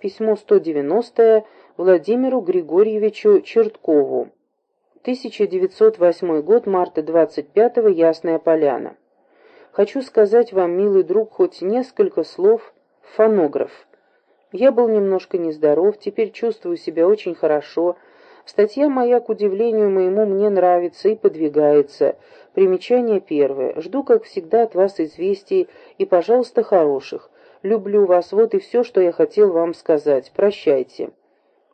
Письмо 190 Владимиру Григорьевичу Черткову. 1908 год, марта 25 -го, Ясная Поляна. Хочу сказать вам, милый друг, хоть несколько слов фонограф. Я был немножко нездоров, теперь чувствую себя очень хорошо. Статья моя, к удивлению моему, мне нравится и подвигается. Примечание первое. Жду, как всегда, от вас известий и, пожалуйста, хороших. Люблю вас, вот и все, что я хотел вам сказать. Прощайте.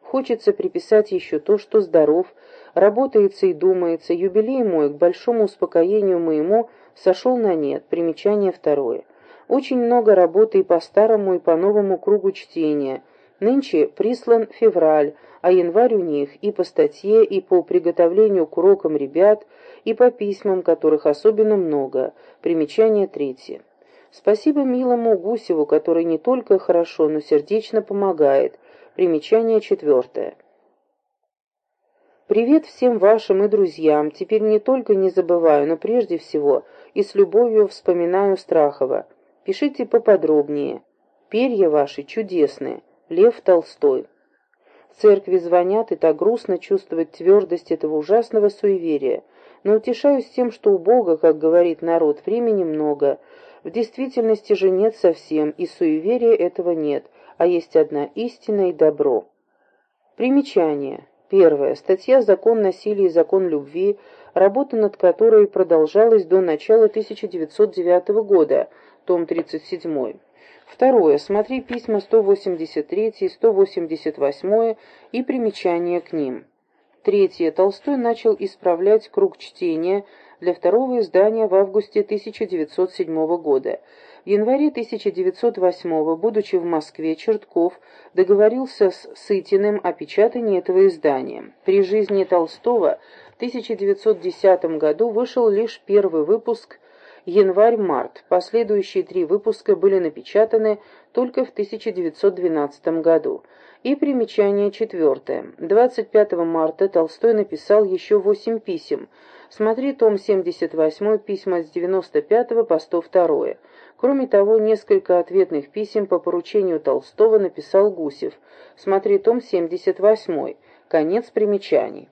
Хочется приписать еще то, что здоров, работается и думается. Юбилей мой, к большому успокоению моему, сошел на нет. Примечание второе. Очень много работы и по старому, и по новому кругу чтения. Нынче прислан февраль, а январь у них и по статье, и по приготовлению к урокам ребят, и по письмам, которых особенно много. Примечание третье. Спасибо милому Гусеву, который не только хорошо, но сердечно помогает. Примечание четвертое. Привет всем вашим и друзьям. Теперь не только не забываю, но прежде всего и с любовью вспоминаю Страхова. Пишите поподробнее. Перья ваши чудесные. Лев Толстой. Церкви звонят, и так грустно чувствовать твердость этого ужасного суеверия. Но утешаюсь тем, что у Бога, как говорит народ, времени много, в действительности же нет совсем, и суеверия этого нет, а есть одна истина и добро. Примечание. Первое. Статья «Закон насилия и закон любви», работа над которой продолжалась до начала 1909 года, том 37. Второе. Смотри письма 183 и 188 и примечания к ним. Третье. Толстой начал исправлять круг чтения для второго издания в августе 1907 года. В январе 1908, будучи в Москве, Чертков договорился с Сытиным о печатании этого издания. При жизни Толстого в 1910 году вышел лишь первый выпуск январь-март. Последующие три выпуска были напечатаны только в 1912 году. И примечание четвертое. 25 марта Толстой написал еще восемь писем. Смотри том 78, письма с 95 по 102. Кроме того, несколько ответных писем по поручению Толстого написал Гусев. Смотри том 78. Конец примечаний.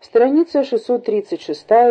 Страница 636